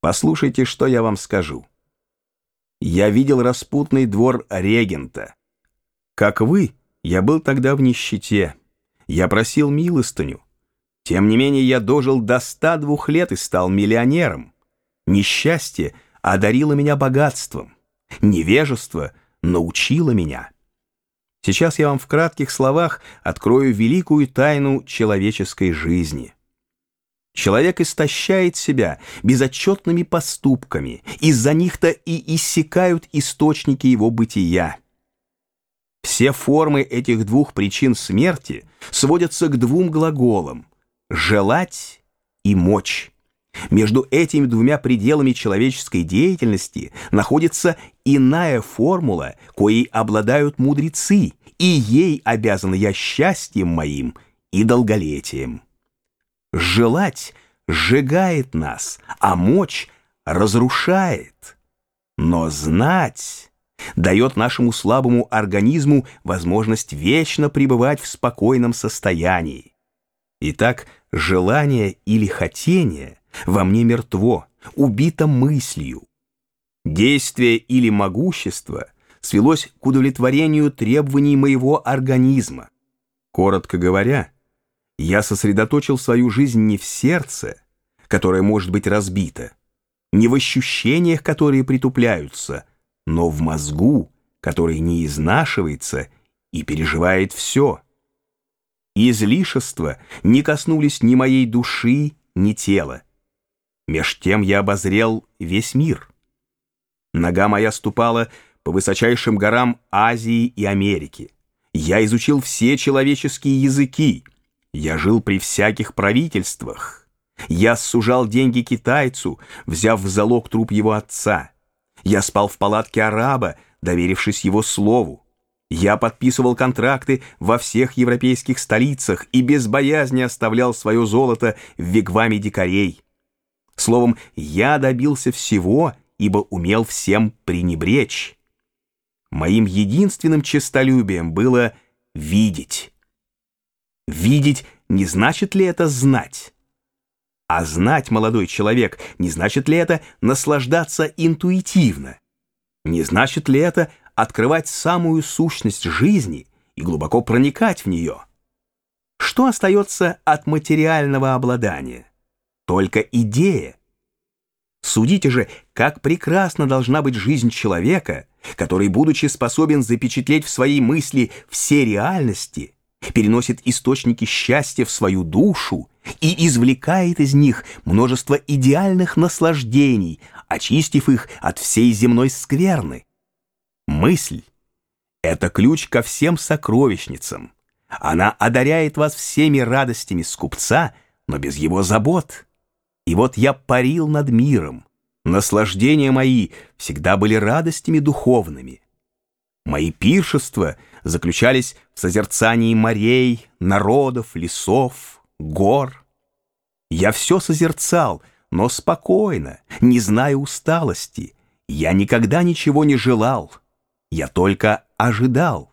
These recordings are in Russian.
Послушайте, что я вам скажу. Я видел распутный двор регента. Как вы, я был тогда в нищете. Я просил милостыню. Тем не менее, я дожил до 102 лет и стал миллионером. Несчастье одарило меня богатством. Невежество научило меня. Сейчас я вам в кратких словах открою великую тайну человеческой жизни. Человек истощает себя безотчетными поступками, из-за них-то и иссякают источники его бытия. Все формы этих двух причин смерти сводятся к двум глаголам «желать» и «мочь». Между этими двумя пределами человеческой деятельности находится иная формула, коей обладают мудрецы, и ей обязан я счастьем моим и долголетием. Желать сжигает нас, а мочь разрушает. Но знать дает нашему слабому организму возможность вечно пребывать в спокойном состоянии. Итак, желание или хотение во мне мертво, убито мыслью. Действие или могущество свелось к удовлетворению требований моего организма. Коротко говоря, я сосредоточил свою жизнь не в сердце, которое может быть разбито, не в ощущениях, которые притупляются, но в мозгу, который не изнашивается и переживает все. Излишества не коснулись ни моей души, ни тела. Меж тем я обозрел весь мир. Нога моя ступала по высочайшим горам Азии и Америки. Я изучил все человеческие языки — я жил при всяких правительствах. Я сужал деньги китайцу, взяв в залог труп его отца. Я спал в палатке араба, доверившись его слову. Я подписывал контракты во всех европейских столицах и без боязни оставлял свое золото в вигваме дикарей. Словом, я добился всего, ибо умел всем пренебречь. Моим единственным честолюбием было видеть. Видеть не значит ли это знать? А знать, молодой человек, не значит ли это наслаждаться интуитивно? Не значит ли это открывать самую сущность жизни и глубоко проникать в нее? Что остается от материального обладания? Только идея. Судите же, как прекрасна должна быть жизнь человека, который, будучи способен запечатлеть в своей мысли все реальности – переносит источники счастья в свою душу и извлекает из них множество идеальных наслаждений, очистив их от всей земной скверны. Мысль — это ключ ко всем сокровищницам. Она одаряет вас всеми радостями скупца, но без его забот. И вот я парил над миром. Наслаждения мои всегда были радостями духовными. Мои пиршества заключались в созерцании морей, народов, лесов, гор. Я все созерцал, но спокойно, не зная усталости. Я никогда ничего не желал, я только ожидал.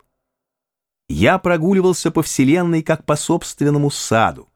Я прогуливался по вселенной, как по собственному саду.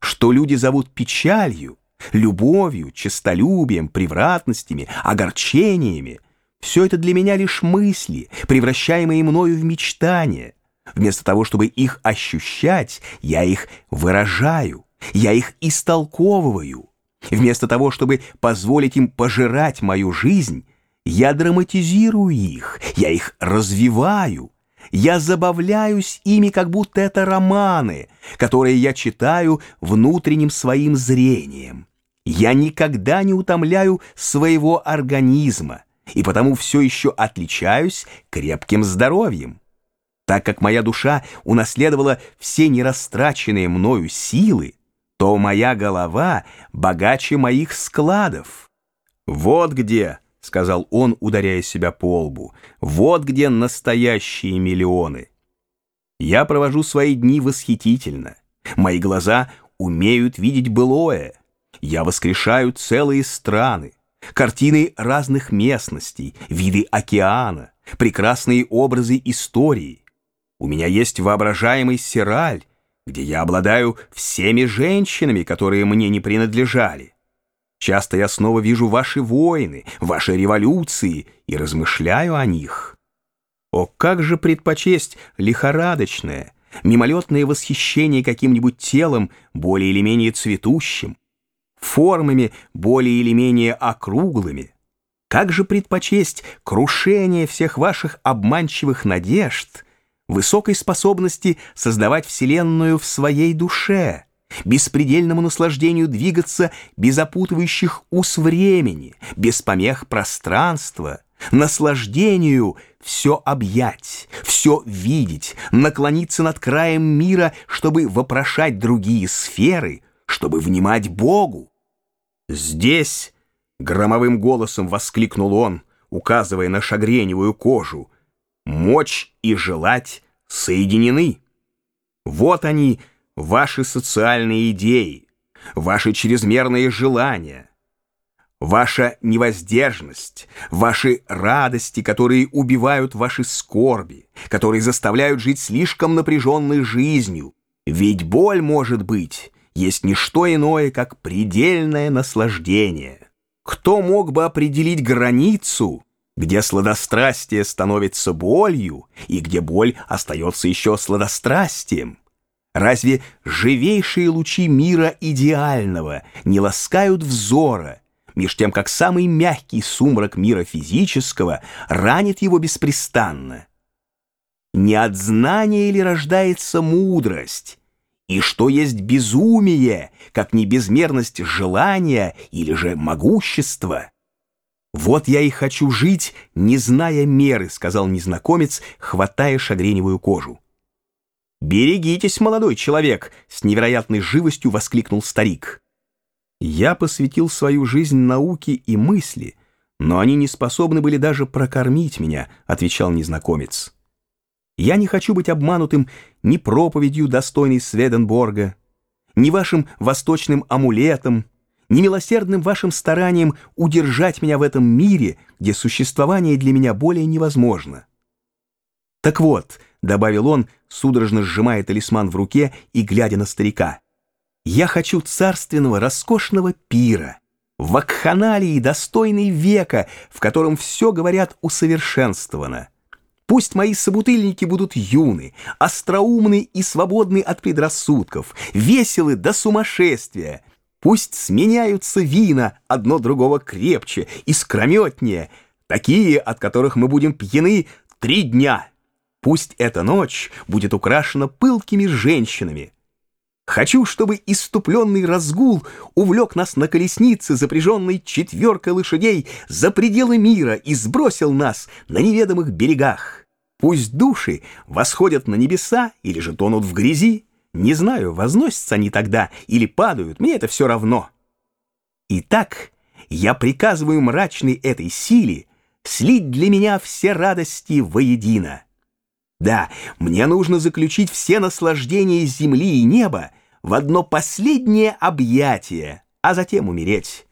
Что люди зовут печалью, любовью, честолюбием, превратностями, огорчениями — все это для меня лишь мысли, превращаемые мною в мечтания. Вместо того, чтобы их ощущать, я их выражаю, я их истолковываю. Вместо того, чтобы позволить им пожирать мою жизнь, я драматизирую их, я их развиваю. Я забавляюсь ими, как будто это романы, которые я читаю внутренним своим зрением. Я никогда не утомляю своего организма и потому все еще отличаюсь крепким здоровьем. Так как моя душа унаследовала все нерастраченные мною силы, то моя голова богаче моих складов. Вот где, — сказал он, ударяя себя по лбу, — вот где настоящие миллионы. Я провожу свои дни восхитительно. Мои глаза умеют видеть былое. Я воскрешаю целые страны картины разных местностей, виды океана, прекрасные образы истории. У меня есть воображаемый сираль, где я обладаю всеми женщинами, которые мне не принадлежали. Часто я снова вижу ваши войны, ваши революции и размышляю о них. О, как же предпочесть лихорадочное, мимолетное восхищение каким-нибудь телом более или менее цветущим, формами более или менее округлыми. Как же предпочесть крушение всех ваших обманчивых надежд, высокой способности создавать Вселенную в своей душе, беспредельному наслаждению двигаться без опутывающих ус времени, без помех пространства, наслаждению все объять, все видеть, наклониться над краем мира, чтобы вопрошать другие сферы, чтобы внимать Богу. Здесь, громовым голосом воскликнул он, указывая на шагреневую кожу, мочь и желать соединены. Вот они, ваши социальные идеи, ваши чрезмерные желания, ваша невоздержность, ваши радости, которые убивают ваши скорби, которые заставляют жить слишком напряженной жизнью. Ведь боль, может быть, есть не что иное, как предельное наслаждение. Кто мог бы определить границу, где сладострастие становится болью и где боль остается еще сладострастием? Разве живейшие лучи мира идеального не ласкают взора, меж тем, как самый мягкий сумрак мира физического ранит его беспрестанно? Не от знания ли рождается мудрость? И что есть безумие, как не безмерность желания или же могущества? «Вот я и хочу жить, не зная меры», — сказал незнакомец, хватая шагреневую кожу. «Берегитесь, молодой человек!» — с невероятной живостью воскликнул старик. «Я посвятил свою жизнь науке и мысли, но они не способны были даже прокормить меня», — отвечал незнакомец. «Я не хочу быть обманутым ни проповедью, достойной Сведенборга, ни вашим восточным амулетом, ни милосердным вашим старанием удержать меня в этом мире, где существование для меня более невозможно. Так вот, — добавил он, судорожно сжимая талисман в руке и глядя на старика. «Я хочу царственного, роскошного пира, вакханалии, достойной века, в котором все, говорят, усовершенствовано. Пусть мои собутыльники будут юны, остроумны и свободны от предрассудков, веселы до сумасшествия. Пусть сменяются вина, одно другого крепче и скрометнее, такие, от которых мы будем пьяны три дня». Пусть эта ночь будет украшена пылкими женщинами. Хочу, чтобы иступленный разгул увлек нас на колеснице, запряженной четверкой лошадей, за пределы мира и сбросил нас на неведомых берегах. Пусть души восходят на небеса или же тонут в грязи. Не знаю, возносятся они тогда или падают, мне это все равно. Итак, я приказываю мрачной этой силе слить для меня все радости воедино. Да, мне нужно заключить все наслаждения земли и неба в одно последнее объятие, а затем умереть.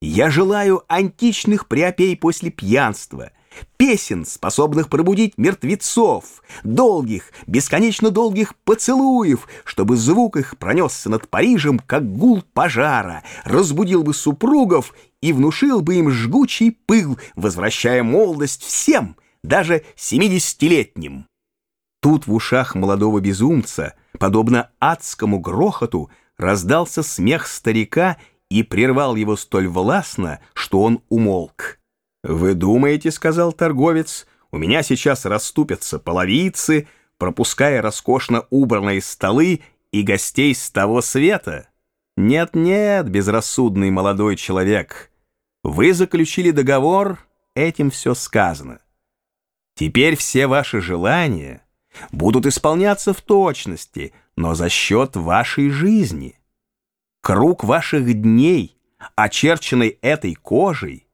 Я желаю античных приопей после пьянства, песен, способных пробудить мертвецов, долгих, бесконечно долгих поцелуев, чтобы звук их пронесся над Парижем, как гул пожара, разбудил бы супругов и внушил бы им жгучий пыл, возвращая молодость всем — даже семидесятилетним. Тут в ушах молодого безумца, подобно адскому грохоту, раздался смех старика и прервал его столь властно, что он умолк. «Вы думаете, — сказал торговец, — у меня сейчас расступятся половицы, пропуская роскошно убранные столы и гостей с того света? Нет-нет, безрассудный молодой человек, вы заключили договор, этим все сказано. Теперь все ваши желания будут исполняться в точности, но за счет вашей жизни. Круг ваших дней, очерченный этой кожей,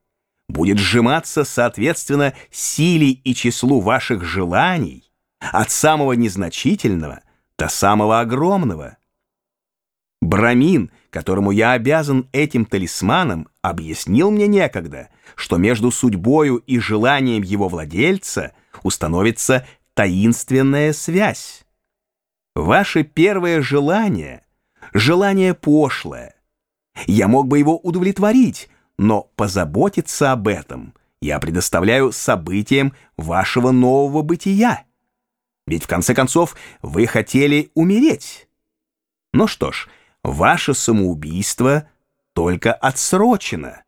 будет сжиматься соответственно силе и числу ваших желаний, от самого незначительного до самого огромного. Брамин, которому я обязан этим талисманом, объяснил мне некогда, что между судьбою и желанием его владельца установится таинственная связь. Ваше первое желание — желание пошлое. Я мог бы его удовлетворить, но позаботиться об этом я предоставляю событиям вашего нового бытия. Ведь в конце концов вы хотели умереть. Ну что ж, ваше самоубийство только отсрочено.